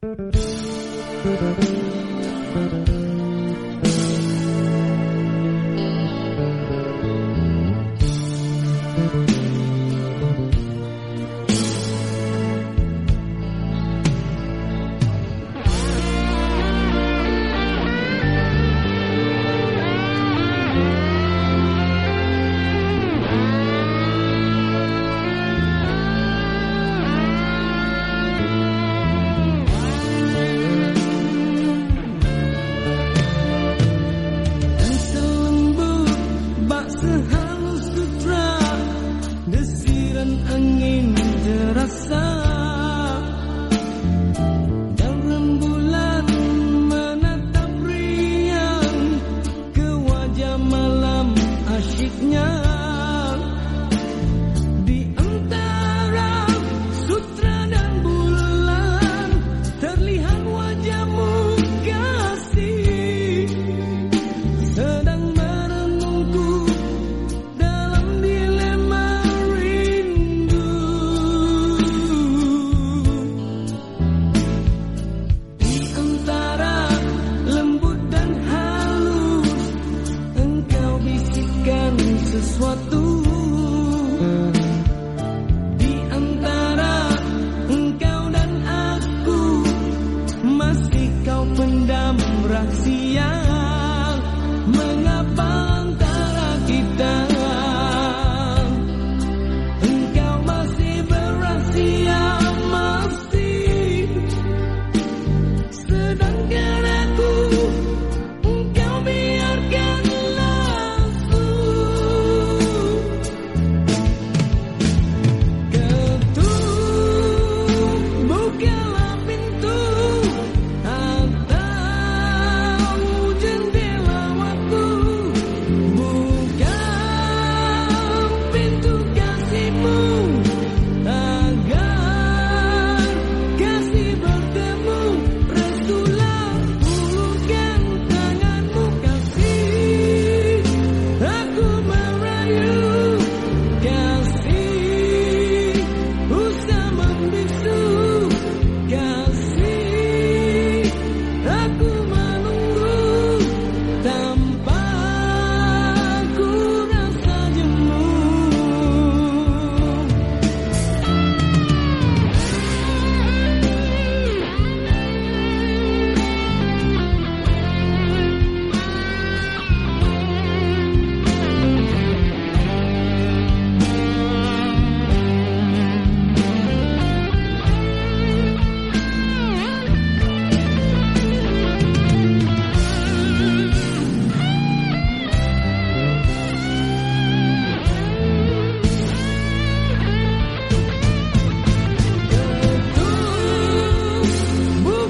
Thank you. Desiran angin terasa.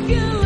Asyiknya